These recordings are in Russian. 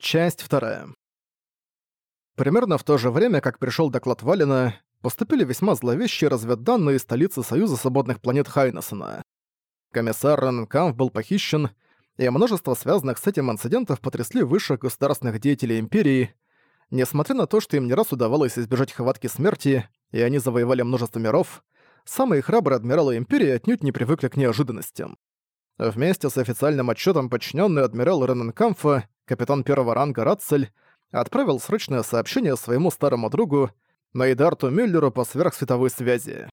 Часть вторая. Примерно в то же время, как пришел доклад Валина, поступили весьма зловещие разведданные из столицы Союза свободных планет Хайнессена. Комиссар Ренкамф был похищен, и множество связанных с этим инцидентов потрясли высших государственных деятелей Империи. Несмотря на то, что им не раз удавалось избежать хватки смерти, и они завоевали множество миров, самые храбрые адмиралы Империи отнюдь не привыкли к неожиданностям. Вместе с официальным отчетом подчиненный адмирал Рененкамфа, капитан первого ранга Рацель, отправил срочное сообщение своему старому другу, Найдарту Мюллеру по сверхсветовой связи.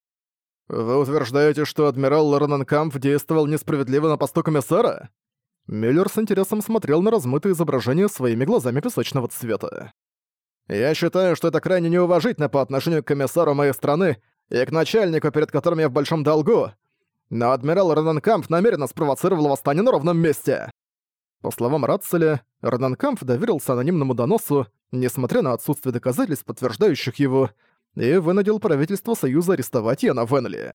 «Вы утверждаете, что адмирал Рененкамф действовал несправедливо на посту комиссара?» Мюллер с интересом смотрел на размытое изображение своими глазами песочного цвета. «Я считаю, что это крайне неуважительно по отношению к комиссару моей страны и к начальнику, перед которым я в большом долгу, но адмирал Ренанкамп намеренно спровоцировал восстание на ровном месте. По словам Ратцеля, Ренанкамп доверился анонимному доносу, несмотря на отсутствие доказательств, подтверждающих его, и вынудил правительство Союза арестовать Яна Венли.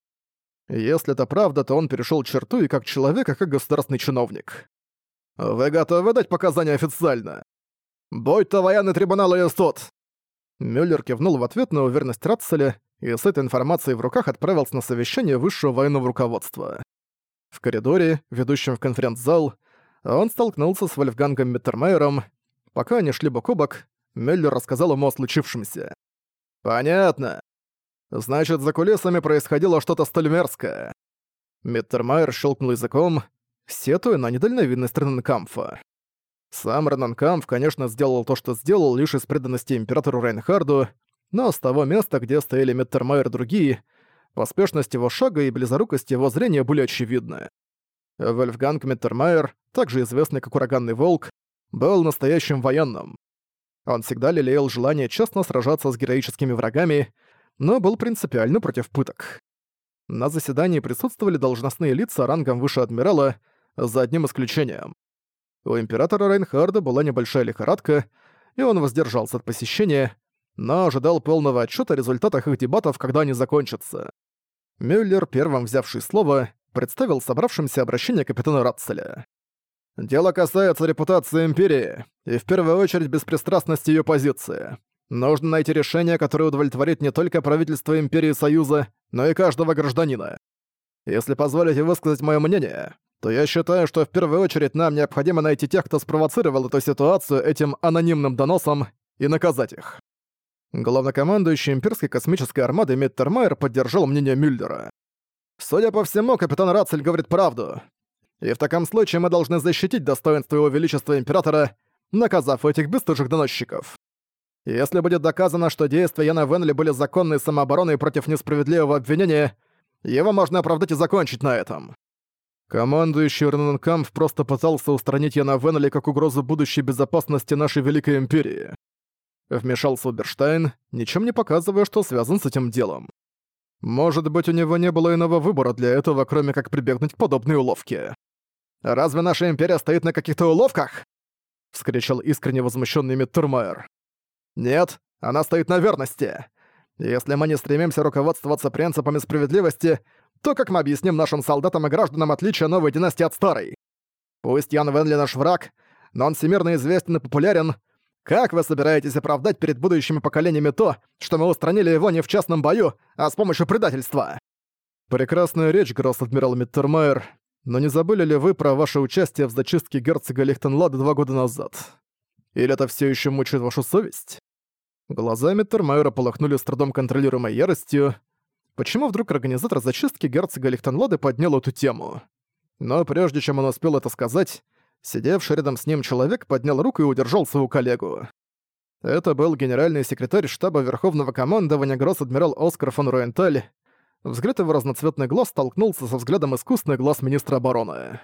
Если это правда, то он перешел черту и как человек, и как государственный чиновник. «Вы готовы дать показания официально?» «Будь то военный трибунал или суд!» Мюллер кивнул в ответ на уверенность Ратцеля и с этой информацией в руках отправился на совещание высшего военного руководства. В коридоре, ведущем в конференц-зал, он столкнулся с Вольфгангом Миттермейером. Пока они шли бок о бок, Мюллер рассказал ему о случившемся. «Понятно. Значит, за кулисами происходило что-то столь мерзкое». Миттермайер щелкнул языком, сетуя на недальновидность Рененкамфа. Сам Рененкамф, конечно, сделал то, что сделал, лишь из преданности императору Рейнхарду, но с того места, где стояли Меттермайер и другие, поспешность его шага и близорукость его зрения были очевидны. Вольфганг Меттермайер, также известный как Ураганный Волк, был настоящим военным. Он всегда лелеял желание честно сражаться с героическими врагами, но был принципиально против пыток. На заседании присутствовали должностные лица рангом выше адмирала, за одним исключением. У императора Рейнхарда была небольшая лихорадка, и он воздержался от посещения, но ожидал полного отчета о результатах их дебатов, когда они закончатся. Мюллер, первым взявший слово, представил собравшимся обращение капитана Ратцеля. «Дело касается репутации Империи, и в первую очередь беспристрастности ее позиции. Нужно найти решение, которое удовлетворит не только правительство Империи Союза, но и каждого гражданина. Если позволите высказать мое мнение, то я считаю, что в первую очередь нам необходимо найти тех, кто спровоцировал эту ситуацию этим анонимным доносом, и наказать их. Главнокомандующий имперской космической армады Миттермайер поддержал мнение Мюллера. «Судя по всему, капитан Рацель говорит правду. И в таком случае мы должны защитить достоинство его величества императора, наказав этих бесстыжих доносчиков. Если будет доказано, что действия Яна Венли были законной самообороной против несправедливого обвинения, его можно оправдать и закончить на этом. Командующий Рененкамп просто пытался устранить Яна Венли как угрозу будущей безопасности нашей Великой Империи. Вмешался Уберштайн, ничем не показывая, что связан с этим делом. Может быть, у него не было иного выбора для этого, кроме как прибегнуть к подобной уловке. «Разве наша империя стоит на каких-то уловках?» — вскричал искренне возмущенный Миттермайер. «Нет, она стоит на верности. Если мы не стремимся руководствоваться принципами справедливости, то как мы объясним нашим солдатам и гражданам отличие новой династии от старой? Пусть Ян Венли наш враг, но он всемирно известен и популярен, как вы собираетесь оправдать перед будущими поколениями то, что мы устранили его не в частном бою, а с помощью предательства?» Прекрасная речь, гросс-адмирал Миттермайер, но не забыли ли вы про ваше участие в зачистке герцога Лихтенлада два года назад? Или это все еще мучает вашу совесть? Глаза Миттермайера полохнули с трудом контролируемой яростью. Почему вдруг организатор зачистки герцога Лихтенлада поднял эту тему? Но прежде чем он успел это сказать, Сидевший рядом с ним человек поднял руку и удержал своего коллегу. Это был генеральный секретарь штаба Верховного командования гросс-адмирал Оскар фон Руенталь. Взгляд его разноцветный глаз столкнулся со взглядом искусственный глаз министра обороны.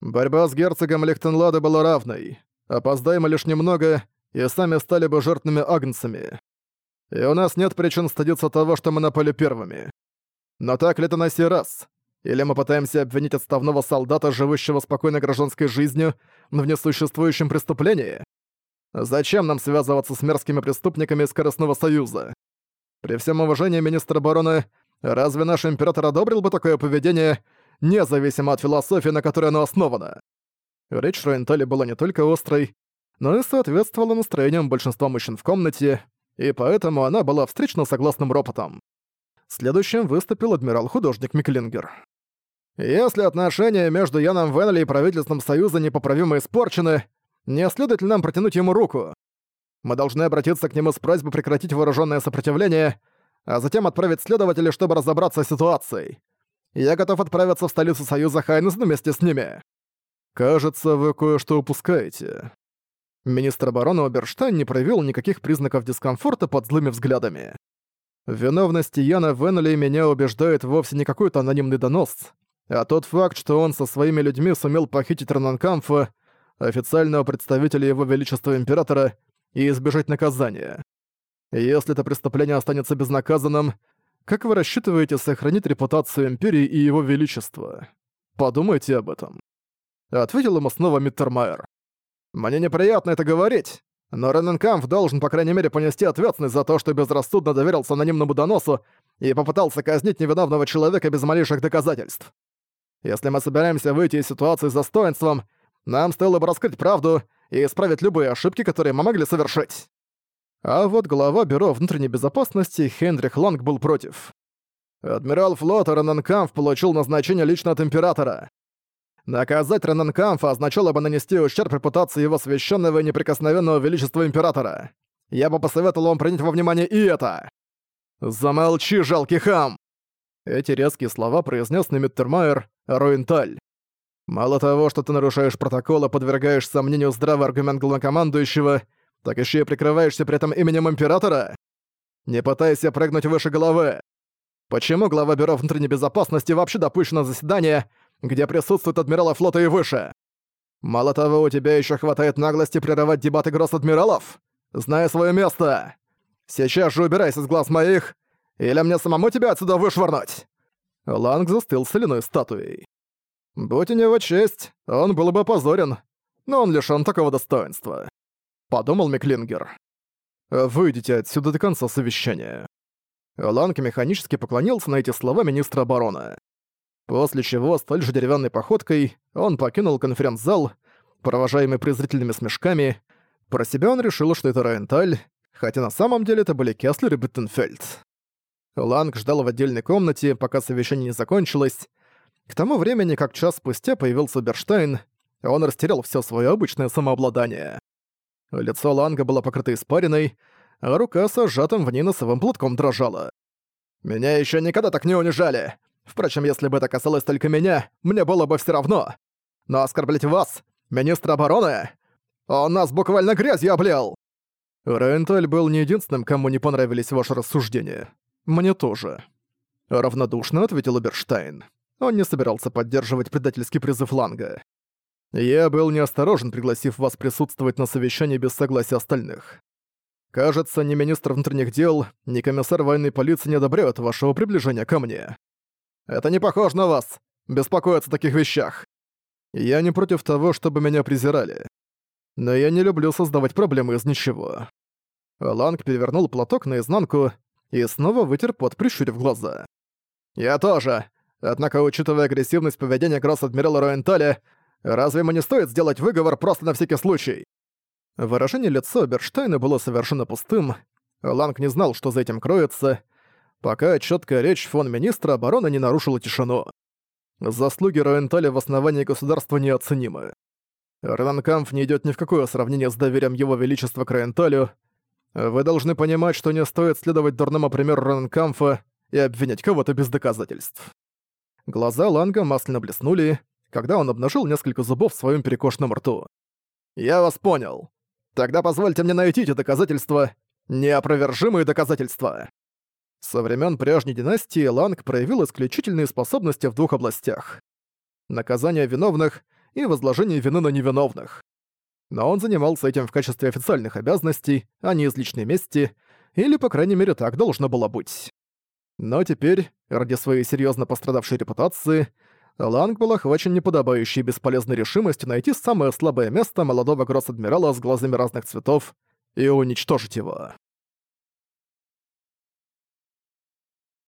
Борьба с герцогом Лихтенлада была равной. Опоздаем лишь немного, и сами стали бы жертвными агнцами. И у нас нет причин стыдиться того, что мы напали первыми. Но так ли это на сей раз? Или мы пытаемся обвинить отставного солдата, живущего спокойной гражданской жизнью, в несуществующем преступлении? Зачем нам связываться с мерзкими преступниками Скоростного Союза? При всем уважении, министр обороны, разве наш император одобрил бы такое поведение, независимо от философии, на которой оно основано? Речь Руэнтали была не только острой, но и соответствовала настроениям большинства мужчин в комнате, и поэтому она была встречна согласным ропотом. Следующим выступил адмирал-художник Миклингер. «Если отношения между Яном Веннелли и правительством Союза непоправимо испорчены, не следует ли нам протянуть ему руку? Мы должны обратиться к нему с просьбой прекратить вооруженное сопротивление, а затем отправить следователей, чтобы разобраться с ситуацией. Я готов отправиться в столицу Союза Хайнес вместе с ними. Кажется, вы кое-что упускаете. Министр обороны Оберштайн не проявил никаких признаков дискомфорта под злыми взглядами. Виновность Яна Веннелли меня убеждает вовсе не какой-то анонимный донос, а тот факт, что он со своими людьми сумел похитить Рананкамфа, официального представителя Его Величества Императора, и избежать наказания. Если это преступление останется безнаказанным, как вы рассчитываете сохранить репутацию Империи и Его Величества? Подумайте об этом. Ответил ему снова Миттермайер. Мне неприятно это говорить, но Рененкамф должен, по крайней мере, понести ответственность за то, что безрассудно доверился анонимному доносу и попытался казнить невиновного человека без малейших доказательств. Если мы собираемся выйти из ситуации с достоинством, нам стоило бы раскрыть правду и исправить любые ошибки, которые мы могли совершить. А вот глава Бюро внутренней безопасности Хенрих Ланг был против. Адмирал флота Рананкамф получил назначение лично от Императора. Наказать Рананкамфа означало бы нанести ущерб репутации его священного и неприкосновенного величества Императора. Я бы посоветовал вам принять во внимание и это. «Замолчи, жалкий хам!» Эти резкие слова произнес Немиттермайер Руинталь. «Мало того, что ты нарушаешь протокол и подвергаешь сомнению здравый аргумент главнокомандующего, так еще и прикрываешься при этом именем Императора? Не пытайся прыгнуть выше головы. Почему глава Бюро внутренней безопасности вообще допущен на заседание, где присутствуют адмиралы флота и выше? Мало того, у тебя еще хватает наглости прерывать дебаты гросс-адмиралов? Зная свое место! Сейчас же убирайся с глаз моих, или мне самому тебя отсюда вышвырнуть!» Ланг застыл соляной статуей. Будь у него честь, он был бы опозорен, но он лишён такого достоинства подумал Миклингер. «Выйдите отсюда до конца совещания». Ланг механически поклонился на эти слова министра обороны. После чего, столь же деревянной походкой, он покинул конференц-зал, провожаемый презрительными смешками. Про себя он решил, что это Райенталь, хотя на самом деле это были Кеслер и Биттенфельд. Ланг ждал в отдельной комнате, пока совещание не закончилось. К тому времени, как час спустя появился Берштайн, он растерял все свое обычное самообладание. Лицо Ланга было покрыто испариной, а рука с сжатым в ней носовым платком дрожала. «Меня еще никогда так не унижали! Впрочем, если бы это касалось только меня, мне было бы все равно! Но оскорблять вас, министра обороны, он нас буквально грязью облил!» Ренталь был не единственным, кому не понравились ваши рассуждения. Мне тоже. Равнодушно ответил Берштайн. Он не собирался поддерживать предательский призыв Ланга. Я был неосторожен, пригласив вас присутствовать на совещании без согласия остальных. Кажется, ни министр внутренних дел, ни комиссар военной полиции не одобряют вашего приближения ко мне. Это не похоже на вас, беспокоиться о таких вещах. Я не против того, чтобы меня презирали. Но я не люблю создавать проблемы из ничего. Ланг перевернул платок наизнанку и снова вытер пот, прищурив глаза. «Я тоже. Однако, учитывая агрессивность поведения Гросс-адмирала Роенталя, Разве ему не стоит сделать выговор просто на всякий случай?» Выражение лица Берштейна было совершенно пустым. Ланг не знал, что за этим кроется, пока четкая речь фон министра обороны не нарушила тишину. Заслуги Роенталя в основании государства неоценимы. Ренанкамф не идет ни в какое сравнение с доверием его величества к Роенталю. Вы должны понимать, что не стоит следовать дурному примеру Ренанкамфа и обвинять кого-то без доказательств. Глаза Ланга масляно блеснули, когда он обнажил несколько зубов в своем перекошенном рту. «Я вас понял. Тогда позвольте мне найти эти доказательства, неопровержимые доказательства». Со времен прежней династии Ланг проявил исключительные способности в двух областях. Наказание виновных и возложение вины на невиновных. Но он занимался этим в качестве официальных обязанностей, а не из личной мести, или, по крайней мере, так должно было быть. Но теперь, ради своей серьезно пострадавшей репутации, Ланг был охвачен неподобающей бесполезной решимостью найти самое слабое место молодого гросс-адмирала с глазами разных цветов и уничтожить его.